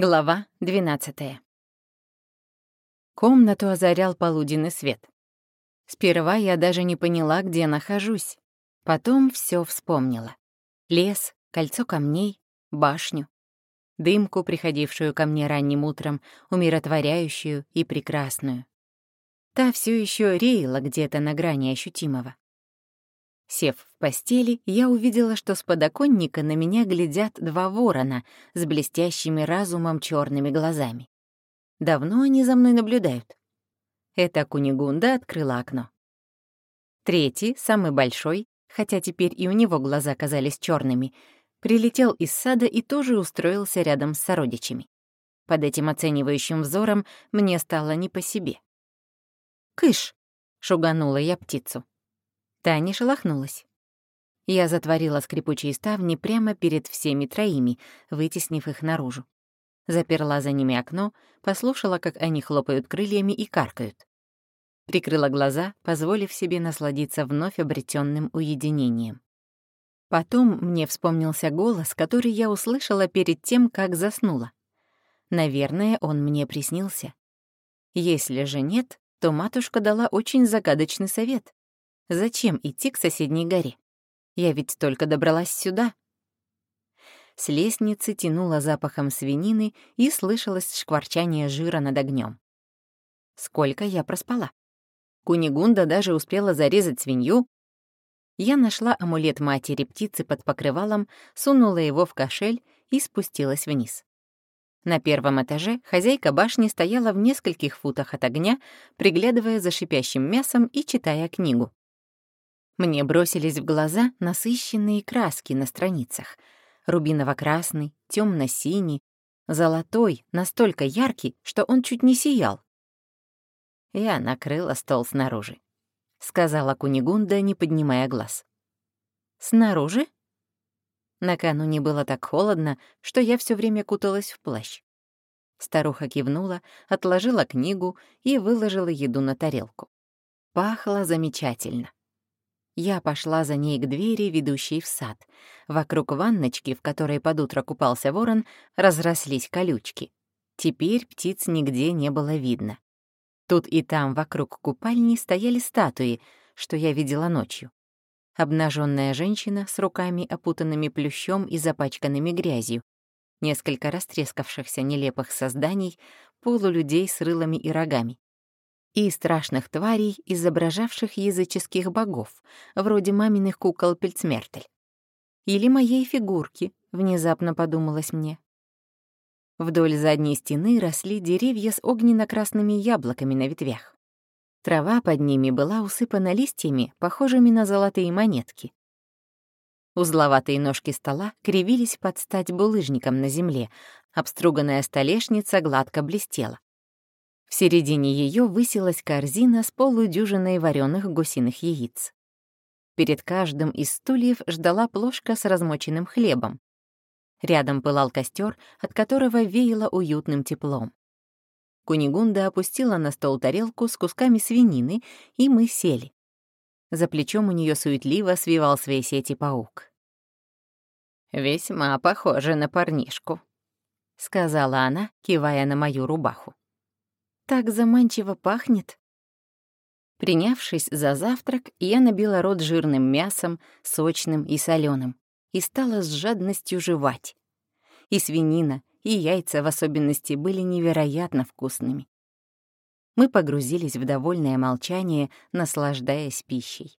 Глава 12. Комнату озарял полуденный свет. Сперва я даже не поняла, где нахожусь. Потом все вспомнила. Лес, кольцо камней, башню. Дымку, приходившую ко мне ранним утром, умиротворяющую и прекрасную. Та все еще реяла где-то на грани ощутимого. Сев в постели, я увидела, что с подоконника на меня глядят два ворона с блестящими разумом черными глазами. Давно они за мной наблюдают. Эта Кунигунда открыла окно. Третий, самый большой, хотя теперь и у него глаза казались черными, прилетел из сада и тоже устроился рядом с сородичами. Под этим оценивающим взором мне стало не по себе. «Кыш!» — шуганула я птицу. Та не шелохнулась. Я затворила скрипучие ставни прямо перед всеми троими, вытеснив их наружу. Заперла за ними окно, послушала, как они хлопают крыльями и каркают. Прикрыла глаза, позволив себе насладиться вновь обретенным уединением. Потом мне вспомнился голос, который я услышала перед тем, как заснула. Наверное, он мне приснился. Если же нет, то матушка дала очень загадочный совет. Зачем идти к соседней горе? Я ведь только добралась сюда. С лестницы тянуло запахом свинины и слышалось шкварчание жира над огнем. Сколько я проспала? Кунигунда даже успела зарезать свинью. Я нашла амулет матери птицы под покрывалом, сунула его в кошель и спустилась вниз. На первом этаже хозяйка башни стояла в нескольких футах от огня, приглядывая за шипящим мясом и читая книгу. Мне бросились в глаза насыщенные краски на страницах. Рубиново-красный, темно синий золотой, настолько яркий, что он чуть не сиял. Я накрыла стол снаружи, — сказала Кунигунда, не поднимая глаз. «Снаружи?» Накануне было так холодно, что я все время куталась в плащ. Старуха кивнула, отложила книгу и выложила еду на тарелку. Пахло замечательно. Я пошла за ней к двери, ведущей в сад. Вокруг ванночки, в которой под утро купался ворон, разрослись колючки. Теперь птиц нигде не было видно. Тут и там вокруг купальни стояли статуи, что я видела ночью. Обнаженная женщина с руками, опутанными плющом и запачканными грязью, несколько растрескавшихся нелепых созданий, полулюдей с рылами и рогами и страшных тварей, изображавших языческих богов, вроде маминых кукол Пельцмертель. Или моей фигурки, внезапно подумалось мне. Вдоль задней стены росли деревья с огненно-красными яблоками на ветвях. Трава под ними была усыпана листьями, похожими на золотые монетки. Узловатые ножки стола кривились под стать булыжником на земле, обструганная столешница гладко блестела. В середине ее высилась корзина с полудюжиной вареных гусиных яиц. Перед каждым из стульев ждала плошка с размоченным хлебом. Рядом пылал костер, от которого веяло уютным теплом. Кунигунда опустила на стол тарелку с кусками свинины, и мы сели. За плечом у нее суетливо свивал свои сети паук. «Весьма похоже на парнишку», — сказала она, кивая на мою рубаху. Так заманчиво пахнет. Принявшись за завтрак, я набила рот жирным мясом, сочным и соленым, и стала с жадностью жевать. И свинина, и яйца в особенности были невероятно вкусными. Мы погрузились в довольное молчание, наслаждаясь пищей.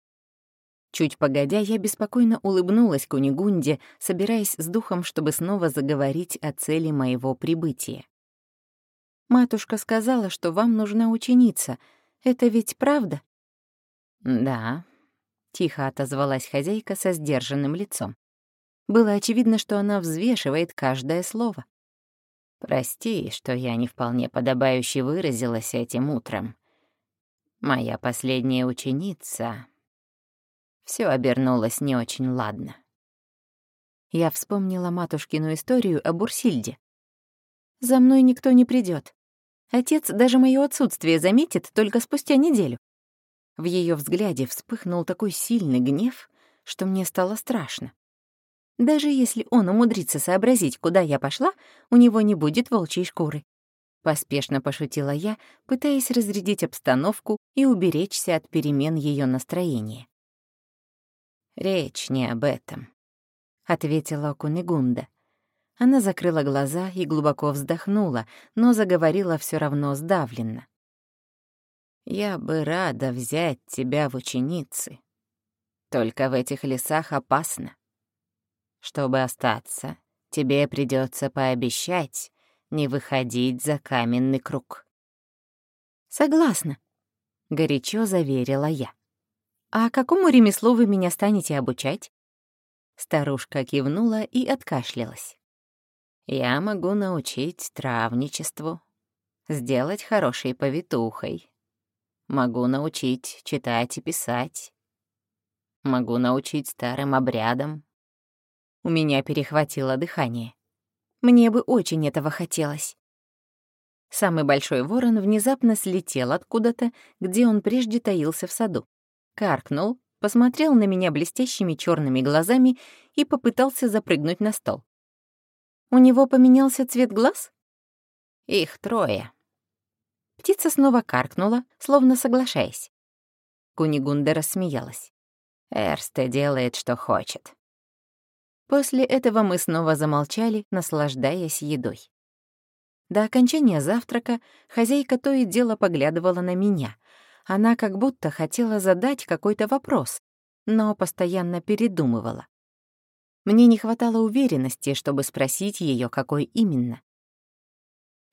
Чуть погодя, я беспокойно улыбнулась Кунигунде, собираясь с духом, чтобы снова заговорить о цели моего прибытия. Матушка сказала, что вам нужна ученица. Это ведь правда?» «Да», — тихо отозвалась хозяйка со сдержанным лицом. Было очевидно, что она взвешивает каждое слово. «Прости, что я не вполне подобающе выразилась этим утром. Моя последняя ученица...» Все обернулось не очень ладно. Я вспомнила матушкину историю о Бурсильде. «За мной никто не придет. Отец даже моё отсутствие заметит только спустя неделю. В её взгляде вспыхнул такой сильный гнев, что мне стало страшно. Даже если он умудрится сообразить, куда я пошла, у него не будет волчьей шкуры. Поспешно пошутила я, пытаясь разрядить обстановку и уберечься от перемен ее настроения. «Речь не об этом», — ответила Кунигунда. Она закрыла глаза и глубоко вздохнула, но заговорила все равно сдавленно. «Я бы рада взять тебя в ученицы. Только в этих лесах опасно. Чтобы остаться, тебе придется пообещать не выходить за каменный круг». «Согласна», — горячо заверила я. «А какому ремеслу вы меня станете обучать?» Старушка кивнула и откашлялась. Я могу научить травничеству, сделать хорошей повитухой. Могу научить читать и писать. Могу научить старым обрядам. У меня перехватило дыхание. Мне бы очень этого хотелось. Самый большой ворон внезапно слетел откуда-то, где он прежде таился в саду. Каркнул, посмотрел на меня блестящими черными глазами и попытался запрыгнуть на стол. У него поменялся цвет глаз? Их трое. Птица снова каркнула, словно соглашаясь. Кунигунда рассмеялась. Эрсте делает, что хочет. После этого мы снова замолчали, наслаждаясь едой. До окончания завтрака хозяйка то и дело поглядывала на меня. Она как будто хотела задать какой-то вопрос, но постоянно передумывала. Мне не хватало уверенности, чтобы спросить ее, какой именно.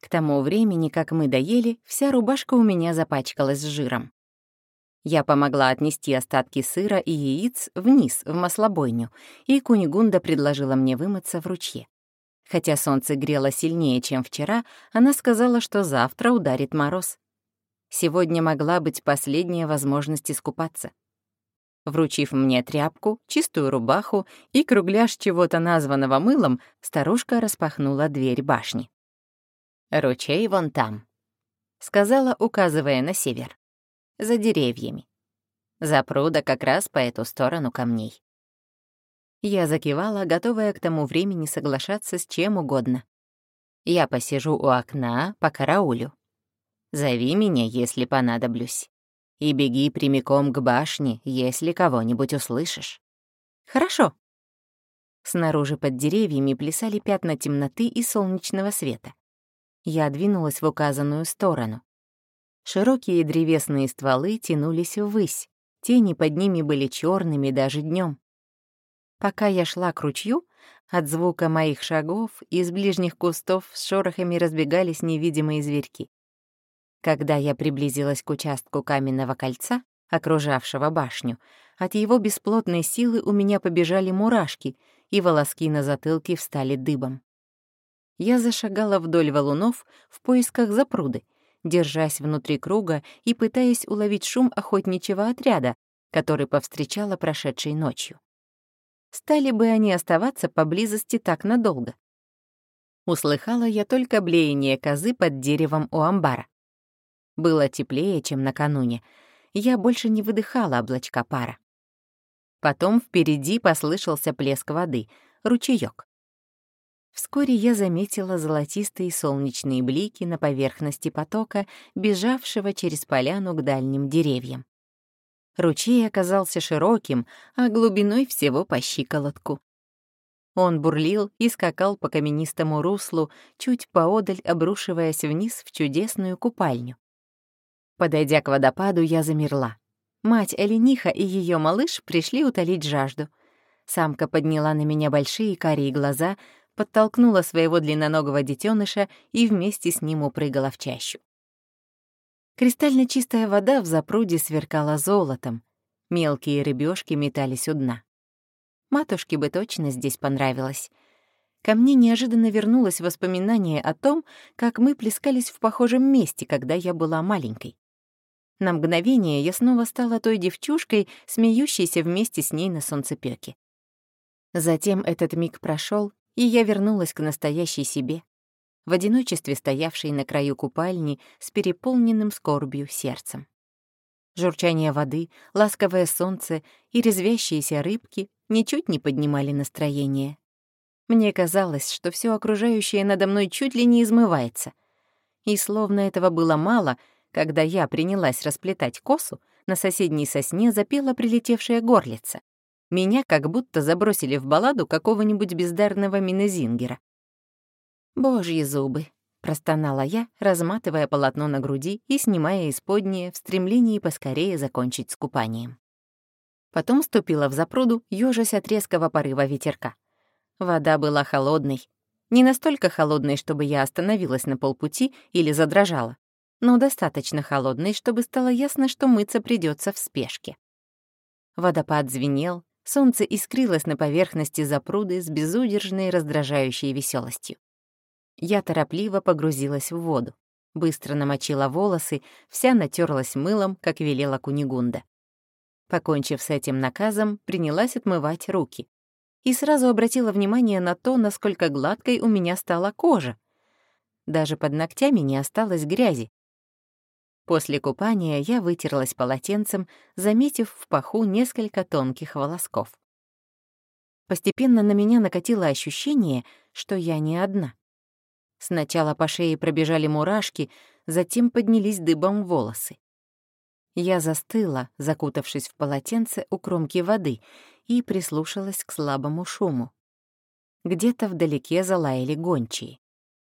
К тому времени, как мы доели, вся рубашка у меня запачкалась жиром. Я помогла отнести остатки сыра и яиц вниз, в маслобойню, и Кунигунда предложила мне вымыться в ручье. Хотя солнце грело сильнее, чем вчера, она сказала, что завтра ударит мороз. Сегодня могла быть последняя возможность искупаться. Вручив мне тряпку, чистую рубаху и кругляш чего-то названного мылом, старушка распахнула дверь башни. «Ручей вон там», — сказала, указывая на север. «За деревьями. За пруда как раз по эту сторону камней». Я закивала, готовая к тому времени соглашаться с чем угодно. Я посижу у окна, по караулю. Зови меня, если понадоблюсь и беги прямиком к башне, если кого-нибудь услышишь». «Хорошо». Снаружи под деревьями плясали пятна темноты и солнечного света. Я двинулась в указанную сторону. Широкие древесные стволы тянулись ввысь, тени под ними были черными даже днем. Пока я шла к ручью, от звука моих шагов из ближних кустов с шорохами разбегались невидимые зверьки. Когда я приблизилась к участку каменного кольца, окружавшего башню, от его бесплотной силы у меня побежали мурашки, и волоски на затылке встали дыбом. Я зашагала вдоль валунов в поисках запруды, держась внутри круга и пытаясь уловить шум охотничьего отряда, который повстречала прошедшей ночью. Стали бы они оставаться поблизости так надолго? Услыхала я только блеяние козы под деревом у амбара. Было теплее, чем накануне. Я больше не выдыхала облачка пара. Потом впереди послышался плеск воды, ручеёк. Вскоре я заметила золотистые солнечные блики на поверхности потока, бежавшего через поляну к дальним деревьям. Ручей оказался широким, а глубиной всего по щиколотку. Он бурлил и скакал по каменистому руслу, чуть поодаль обрушиваясь вниз в чудесную купальню. Подойдя к водопаду, я замерла. Мать Элениха и ее малыш пришли утолить жажду. Самка подняла на меня большие карие глаза, подтолкнула своего длинноногого детеныша и вместе с ним упрыгала в чащу. Кристально чистая вода в запруде сверкала золотом. Мелкие рыбешки метались у дна. Матушке бы точно здесь понравилось. Ко мне неожиданно вернулось воспоминание о том, как мы плескались в похожем месте, когда я была маленькой. На мгновение я снова стала той девчушкой, смеющейся вместе с ней на солнцепёке. Затем этот миг прошел, и я вернулась к настоящей себе, в одиночестве стоявшей на краю купальни с переполненным скорбью сердцем. Журчание воды, ласковое солнце и резвящиеся рыбки ничуть не поднимали настроение. Мне казалось, что все окружающее надо мной чуть ли не измывается. И словно этого было мало, когда я принялась расплетать косу, на соседней сосне запела прилетевшая горлица. Меня как будто забросили в балладу какого-нибудь бездарного Минезингера. «Божьи зубы!» — простонала я, разматывая полотно на груди и снимая исподнее в стремлении поскорее закончить с купанием. Потом ступила в запруду, ёжась от резкого порыва ветерка. Вода была холодной. Не настолько холодной, чтобы я остановилась на полпути или задрожала, но достаточно холодной, чтобы стало ясно, что мыться придется в спешке. Водопад звенел, солнце искрилось на поверхности запруды с безудержной раздражающей веселостью. Я торопливо погрузилась в воду, быстро намочила волосы, вся натерлась мылом, как велела Кунигунда. Покончив с этим наказом, принялась отмывать руки. И сразу обратила внимание на то, насколько гладкой у меня стала кожа. Даже под ногтями не осталось грязи, После купания я вытерлась полотенцем, заметив в паху несколько тонких волосков. Постепенно на меня накатило ощущение, что я не одна. Сначала по шее пробежали мурашки, затем поднялись дыбом волосы. Я застыла, закутавшись в полотенце у кромки воды, и прислушалась к слабому шуму. Где-то вдалеке залаяли гончие.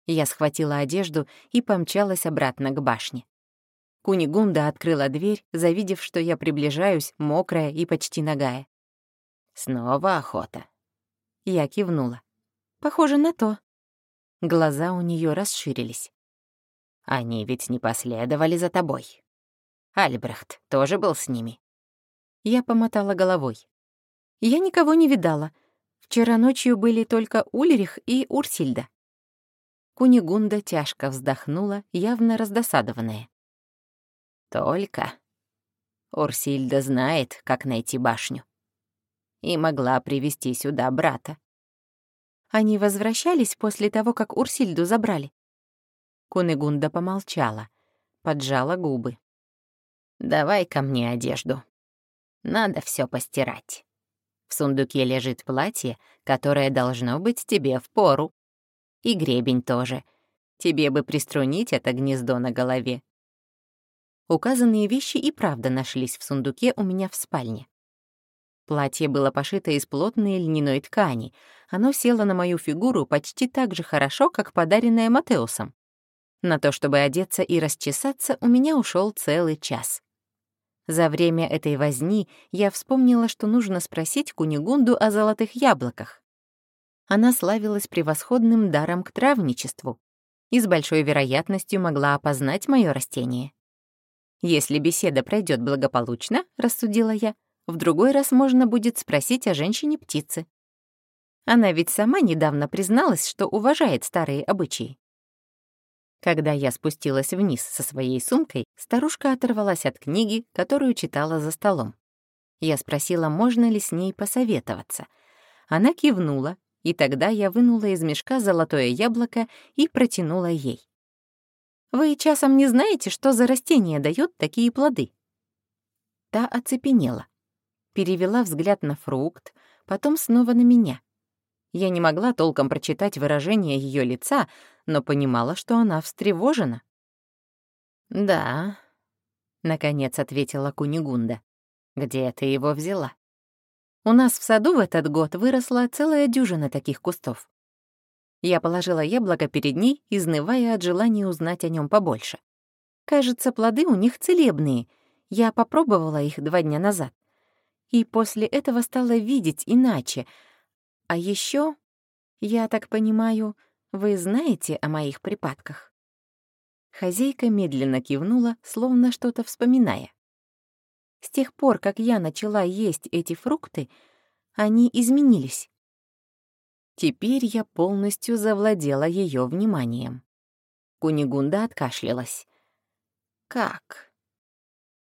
Я схватила одежду и помчалась обратно к башне. Кунигунда открыла дверь, завидев, что я приближаюсь, мокрая и почти нагая. «Снова охота». Я кивнула. «Похоже на то». Глаза у нее расширились. «Они ведь не последовали за тобой. Альбрехт тоже был с ними». Я помотала головой. «Я никого не видала. Вчера ночью были только Ульрих и Урсильда». Кунигунда тяжко вздохнула, явно раздосадованная. Только Урсильда знает, как найти башню. И могла привести сюда брата. Они возвращались после того, как Урсильду забрали. Кунегунда помолчала, поджала губы. «Давай ко мне одежду. Надо все постирать. В сундуке лежит платье, которое должно быть тебе в пору. И гребень тоже. Тебе бы приструнить это гнездо на голове. Указанные вещи и правда нашлись в сундуке у меня в спальне. Платье было пошито из плотной льняной ткани. Оно село на мою фигуру почти так же хорошо, как подаренное Матеусом. На то, чтобы одеться и расчесаться, у меня ушел целый час. За время этой возни я вспомнила, что нужно спросить Кунигунду о золотых яблоках. Она славилась превосходным даром к травничеству и с большой вероятностью могла опознать мое растение. Если беседа пройдет благополучно, рассудила я, в другой раз можно будет спросить о женщине-птице. Она ведь сама недавно призналась, что уважает старые обычаи. Когда я спустилась вниз со своей сумкой, старушка оторвалась от книги, которую читала за столом. Я спросила, можно ли с ней посоветоваться. Она кивнула, и тогда я вынула из мешка золотое яблоко и протянула ей. Вы часом не знаете, что за растение дает такие плоды?» Та оцепенела, перевела взгляд на фрукт, потом снова на меня. Я не могла толком прочитать выражение ее лица, но понимала, что она встревожена. «Да», — наконец ответила Кунигунда. «Где ты его взяла?» «У нас в саду в этот год выросла целая дюжина таких кустов. Я положила яблоко перед ней, изнывая от желания узнать о нем побольше. Кажется, плоды у них целебные. Я попробовала их два дня назад. И после этого стала видеть иначе. А еще, я так понимаю, вы знаете о моих припадках? Хозяйка медленно кивнула, словно что-то вспоминая. С тех пор, как я начала есть эти фрукты, они изменились. Теперь я полностью завладела ее вниманием. Кунигунда откашлялась. «Как?»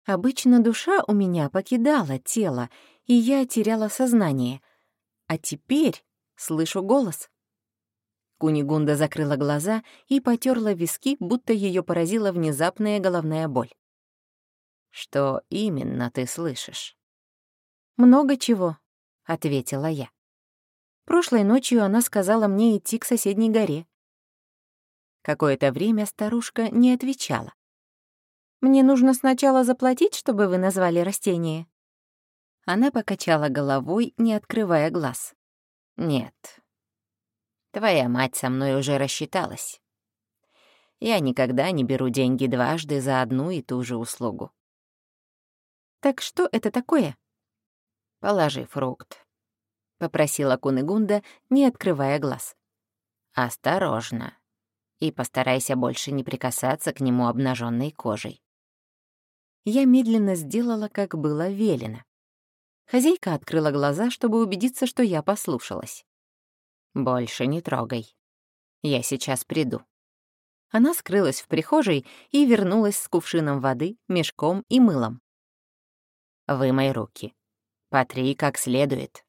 Обычно душа у меня покидала тело, и я теряла сознание. А теперь слышу голос. Кунигунда закрыла глаза и потерла виски, будто ее поразила внезапная головная боль. Что именно ты слышишь? «Много чего», — ответила я. Прошлой ночью она сказала мне идти к соседней горе. Какое-то время старушка не отвечала. «Мне нужно сначала заплатить, чтобы вы назвали растение?» Она покачала головой, не открывая глаз. «Нет. Твоя мать со мной уже рассчиталась. Я никогда не беру деньги дважды за одну и ту же услугу». «Так что это такое?» «Положи фрукт», — попросила Кунигунда, не открывая глаз. «Осторожно, и постарайся больше не прикасаться к нему обнаженной кожей». Я медленно сделала, как было велено. Хозяйка открыла глаза, чтобы убедиться, что я послушалась. «Больше не трогай. Я сейчас приду». Она скрылась в прихожей и вернулась с кувшином воды, мешком и мылом. «Вымой руки», Потри как следует.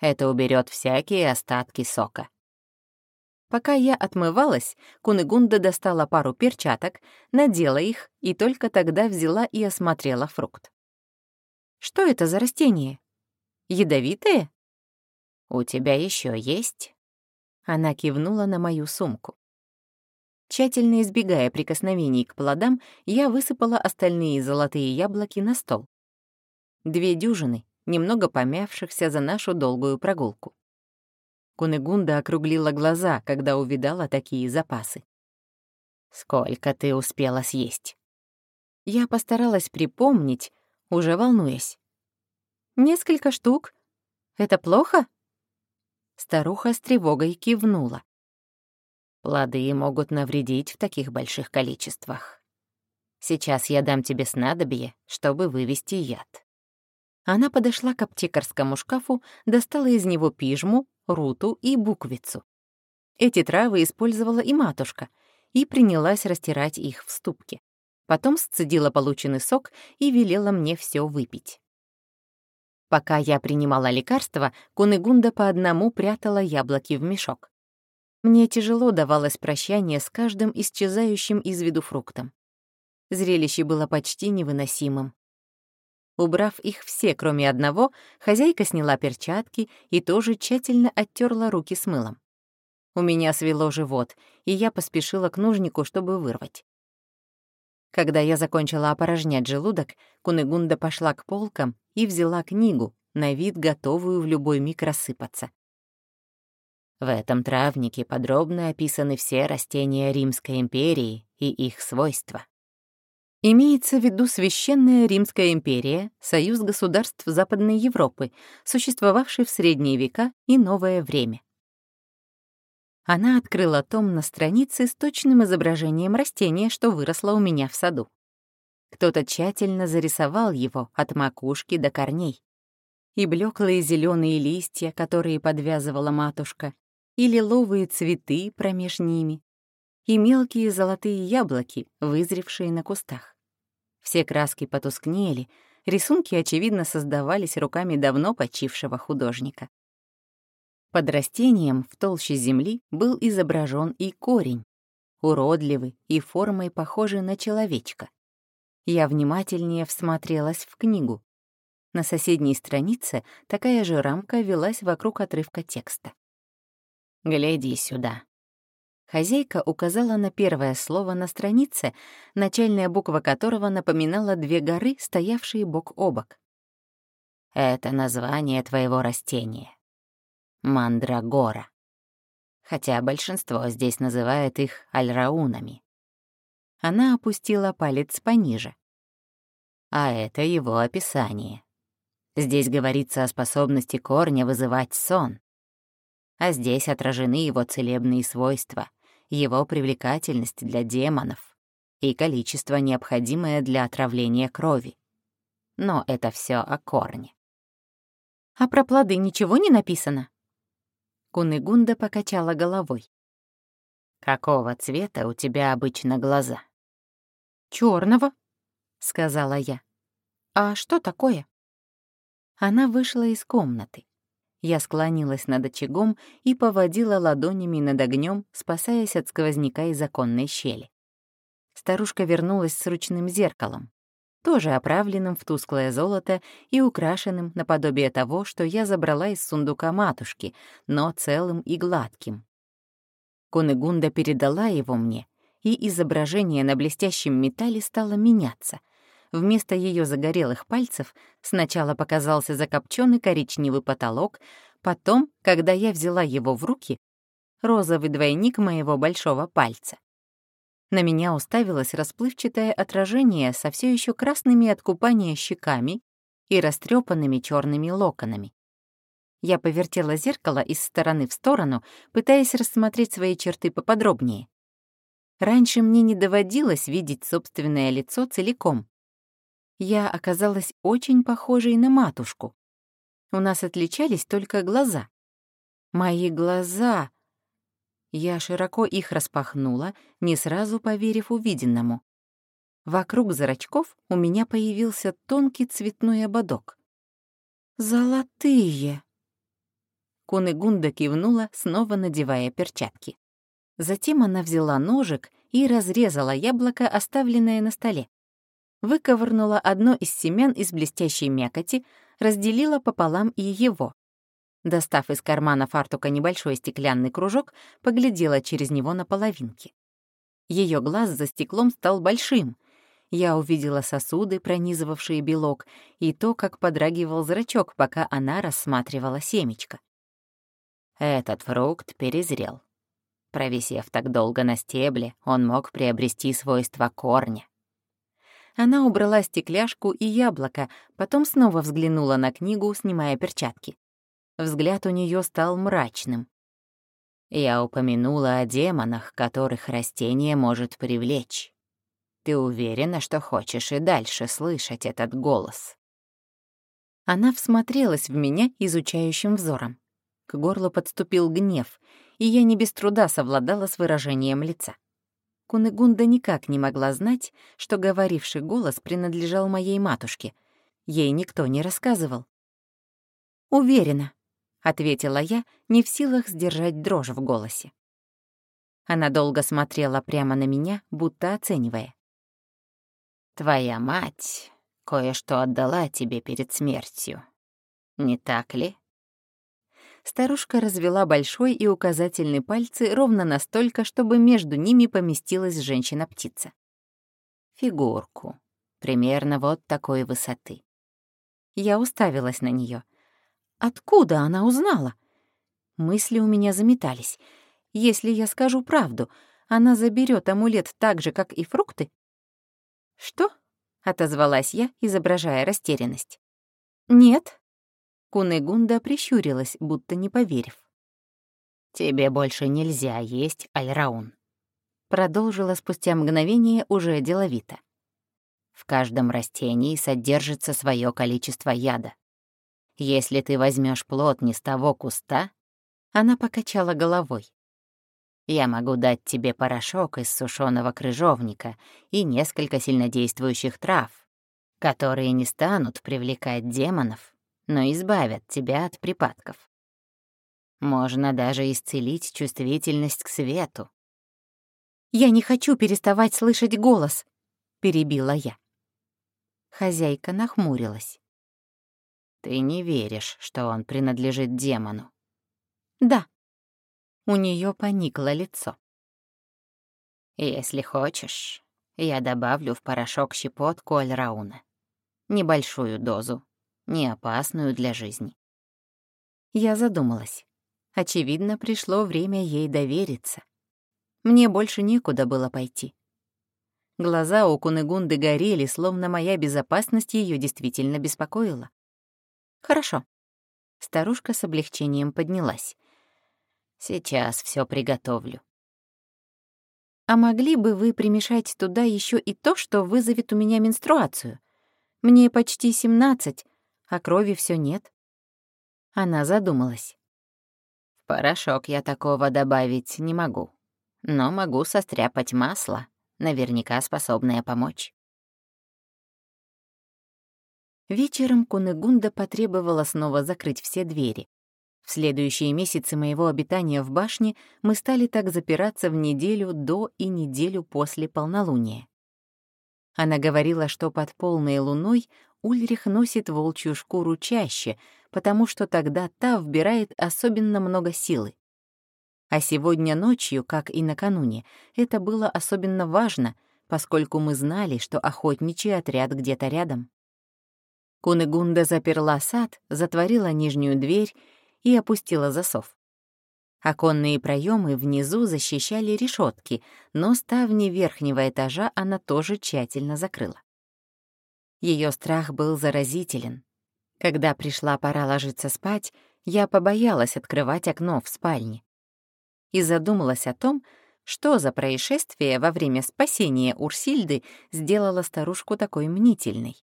Это уберет всякие остатки сока. Пока я отмывалась, Кунигунда достала пару перчаток, надела их и только тогда взяла и осмотрела фрукт. «Что это за растение? Ядовитое?» «У тебя еще есть?» Она кивнула на мою сумку. Тщательно избегая прикосновений к плодам, я высыпала остальные золотые яблоки на стол. Две дюжины, немного помявшихся за нашу долгую прогулку. Кунегунда округлила глаза, когда увидала такие запасы. «Сколько ты успела съесть?» Я постаралась припомнить, уже волнуясь. «Несколько штук. Это плохо?» Старуха с тревогой кивнула. «Плоды могут навредить в таких больших количествах. Сейчас я дам тебе снадобье, чтобы вывести яд. Она подошла к аптекарскому шкафу, достала из него пижму, руту и буквицу. Эти травы использовала и матушка, и принялась растирать их в ступке. Потом сцедила полученный сок и велела мне все выпить. Пока я принимала лекарства, Кунегунда по одному прятала яблоки в мешок. Мне тяжело давалось прощание с каждым исчезающим из виду фруктом. Зрелище было почти невыносимым. Убрав их все, кроме одного, хозяйка сняла перчатки и тоже тщательно оттерла руки с мылом. У меня свело живот, и я поспешила к нужнику, чтобы вырвать. Когда я закончила опорожнять желудок, Кунегунда пошла к полкам и взяла книгу, на вид готовую в любой миг рассыпаться. В этом травнике подробно описаны все растения Римской империи и их свойства. Имеется в виду Священная Римская империя, союз государств Западной Европы, существовавший в средние века и новое время. Она открыла том на странице с точным изображением растения, что выросло у меня в саду. Кто-то тщательно зарисовал его от макушки до корней. И блеклые зеленые листья, которые подвязывала матушка, и лиловые цветы промеж ними, и мелкие золотые яблоки, вызревшие на кустах. Все краски потускнели, рисунки, очевидно, создавались руками давно почившего художника. Под растением в толще земли был изображен и корень, уродливый и формой похожий на человечка. Я внимательнее всмотрелась в книгу. На соседней странице такая же рамка велась вокруг отрывка текста. «Гляди сюда», Хозяйка указала на первое слово на странице, начальная буква которого напоминала две горы, стоявшие бок о бок. «Это название твоего растения. Мандрагора. Хотя большинство здесь называет их альраунами». Она опустила палец пониже. А это его описание. Здесь говорится о способности корня вызывать сон. А здесь отражены его целебные свойства — его привлекательность для демонов и количество, необходимое для отравления крови. Но это все о корне. «А про плоды ничего не написано?» Кунигунда покачала головой. «Какого цвета у тебя обычно глаза?» Черного, сказала я. «А что такое?» Она вышла из комнаты. Я склонилась над очагом и поводила ладонями над огнем, спасаясь от сквозняка из оконной щели. Старушка вернулась с ручным зеркалом. тоже оправленным в тусклое золото и украшенным наподобие того, что я забрала из сундука матушки, но целым и гладким. Кунегунда передала его мне, и изображение на блестящем металле стало меняться. Вместо ее загорелых пальцев сначала показался закопченный коричневый потолок, потом, когда я взяла его в руки, розовый двойник моего большого пальца. На меня уставилось расплывчатое отражение со все еще красными от купания щеками и растрепанными черными локонами. Я повертела зеркало из стороны в сторону, пытаясь рассмотреть свои черты поподробнее. Раньше мне не доводилось видеть собственное лицо целиком. Я оказалась очень похожей на матушку. У нас отличались только глаза. Мои глаза я широко их распахнула, не сразу поверив увиденному. Вокруг зрачков у меня появился тонкий цветной ободок. «Золотые!» Кунегунда кивнула, снова надевая перчатки. Затем она взяла ножик и разрезала яблоко, оставленное на столе. Выковырнула одно из семян из блестящей мякоти, разделила пополам и его. Достав из кармана фартука небольшой стеклянный кружок, поглядела через него на половинки. Ее глаз за стеклом стал большим. Я увидела сосуды, пронизывавшие белок, и то, как подрагивал зрачок, пока она рассматривала семечко. Этот фрукт перезрел. Провисев так долго на стебле, он мог приобрести свойства корня. Она убрала стекляшку и яблоко, потом снова взглянула на книгу, снимая перчатки. Взгляд у нее стал мрачным. Я упомянула о демонах, которых растение может привлечь. Ты уверена, что хочешь и дальше слышать этот голос? Она всмотрелась в меня изучающим взором. К горлу подступил гнев, и я не без труда совладала с выражением лица. Кунегунда никак не могла знать, что говоривший голос принадлежал моей матушке. Ей никто не рассказывал. «Уверена», — ответила я, не в силах сдержать дрожь в голосе. Она долго смотрела прямо на меня, будто оценивая. «Твоя мать кое-что отдала тебе перед смертью, не так ли?» Старушка развела большой и указательный пальцы ровно настолько, чтобы между ними поместилась женщина-птица. Фигурку, примерно вот такой высоты. Я уставилась на нее. Откуда она узнала? Мысли у меня заметались. Если я скажу правду, она заберет амулет так же, как и фрукты? Что? отозвалась я, изображая растерянность. Нет. Кунегунда прищурилась, будто не поверив. «Тебе больше нельзя есть, Альраун», — продолжила спустя мгновение уже деловито. «В каждом растении содержится свое количество яда. Если ты возьмешь плод не с того куста, она покачала головой. Я могу дать тебе порошок из сушеного крыжовника и несколько сильнодействующих трав, которые не станут привлекать демонов, но избавят тебя от припадков. Можно даже исцелить чувствительность к свету. «Я не хочу переставать слышать голос», — перебила я. Хозяйка нахмурилась. Ты не веришь, что он принадлежит демону? Да. У нее поникло лицо. Если хочешь, я добавлю в порошок щепотку альрауна. Небольшую дозу, не опасную для жизни. Я задумалась. Очевидно, пришло время ей довериться. Мне больше некуда было пойти. Глаза у Кунегунды горели, словно моя безопасность ее действительно беспокоила. «Хорошо». Старушка с облегчением поднялась. «Сейчас все приготовлю». «А могли бы вы примешать туда еще и то, что вызовет у меня менструацию? Мне почти семнадцать, а крови все нет». Она задумалась. «В порошок я такого добавить не могу, но могу состряпать масло, наверняка способное помочь». Вечером Кунегунда потребовала снова закрыть все двери. В следующие месяцы моего обитания в башне мы стали так запираться в неделю до и неделю после полнолуния. Она говорила, что под полной луной Ульрих носит волчью шкуру чаще, потому что тогда та вбирает особенно много силы. А сегодня ночью, как и накануне, это было особенно важно, поскольку мы знали, что охотничий отряд где-то рядом. Кунегунда заперла сад, затворила нижнюю дверь и опустила засов. Оконные проемы внизу защищали решетки, но ставни верхнего этажа она тоже тщательно закрыла. Ее страх был заразителен. Когда пришла пора ложиться спать, я побоялась открывать окно в спальне. И задумалась о том, что за происшествие во время спасения Урсильды сделала старушку такой мнительной.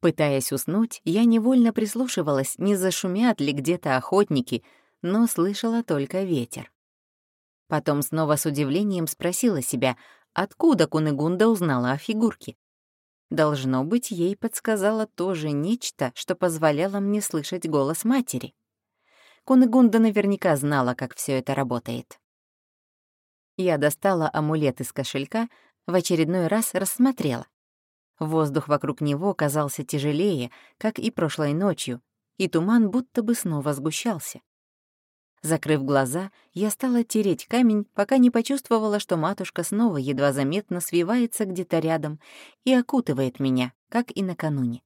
Пытаясь уснуть, я невольно прислушивалась, не зашумят ли где-то охотники, но слышала только ветер. Потом снова с удивлением спросила себя, откуда Кунегунда узнала о фигурке. Должно быть, ей подсказало тоже нечто, что позволяло мне слышать голос матери. Кунегунда наверняка знала, как все это работает. Я достала амулет из кошелька, в очередной раз рассмотрела. Воздух вокруг него казался тяжелее, как и прошлой ночью, и туман будто бы снова сгущался. Закрыв глаза, я стала тереть камень, пока не почувствовала, что матушка снова едва заметно свивается где-то рядом и окутывает меня, как и накануне.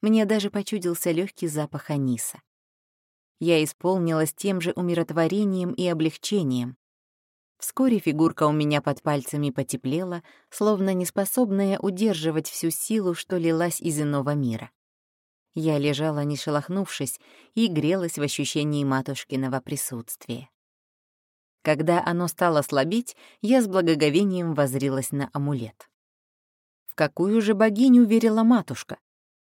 Мне даже почудился легкий запах аниса. Я исполнилась тем же умиротворением и облегчением, Вскоре фигурка у меня под пальцами потеплела, словно неспособная удерживать всю силу, что лилась из иного мира. Я лежала, не шелохнувшись, и грелась в ощущении матушкиного присутствия. Когда оно стало слабеть, я с благоговением возрилась на амулет. В какую же богиню верила матушка?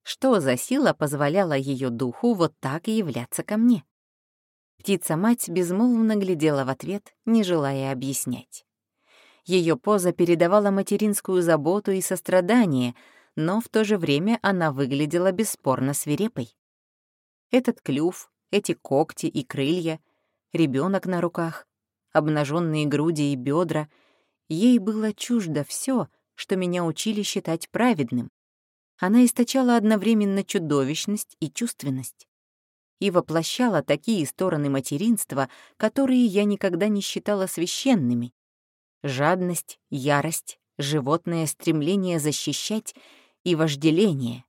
Что за сила позволяла ее духу вот так являться ко мне? Птица-мать безмолвно глядела в ответ, не желая объяснять. Ее поза передавала материнскую заботу и сострадание, но в то же время она выглядела бесспорно свирепой. Этот клюв, эти когти и крылья, ребенок на руках, обнаженные груди и бедра, ей было чуждо все, что меня учили считать праведным. Она источала одновременно чудовищность и чувственность и воплощала такие стороны материнства, которые я никогда не считала священными. Жадность, ярость, животное стремление защищать и вожделение.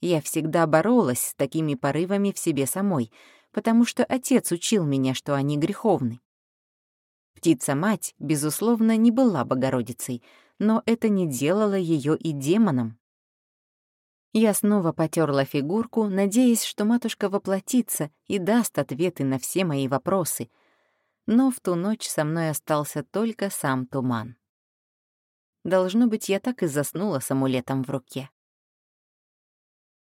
Я всегда боролась с такими порывами в себе самой, потому что отец учил меня, что они греховны. Птица-мать, безусловно, не была Богородицей, но это не делало ее и демоном. Я снова потерла фигурку, надеясь, что матушка воплотится и даст ответы на все мои вопросы. Но в ту ночь со мной остался только сам туман. Должно быть, я так и заснула с амулетом в руке.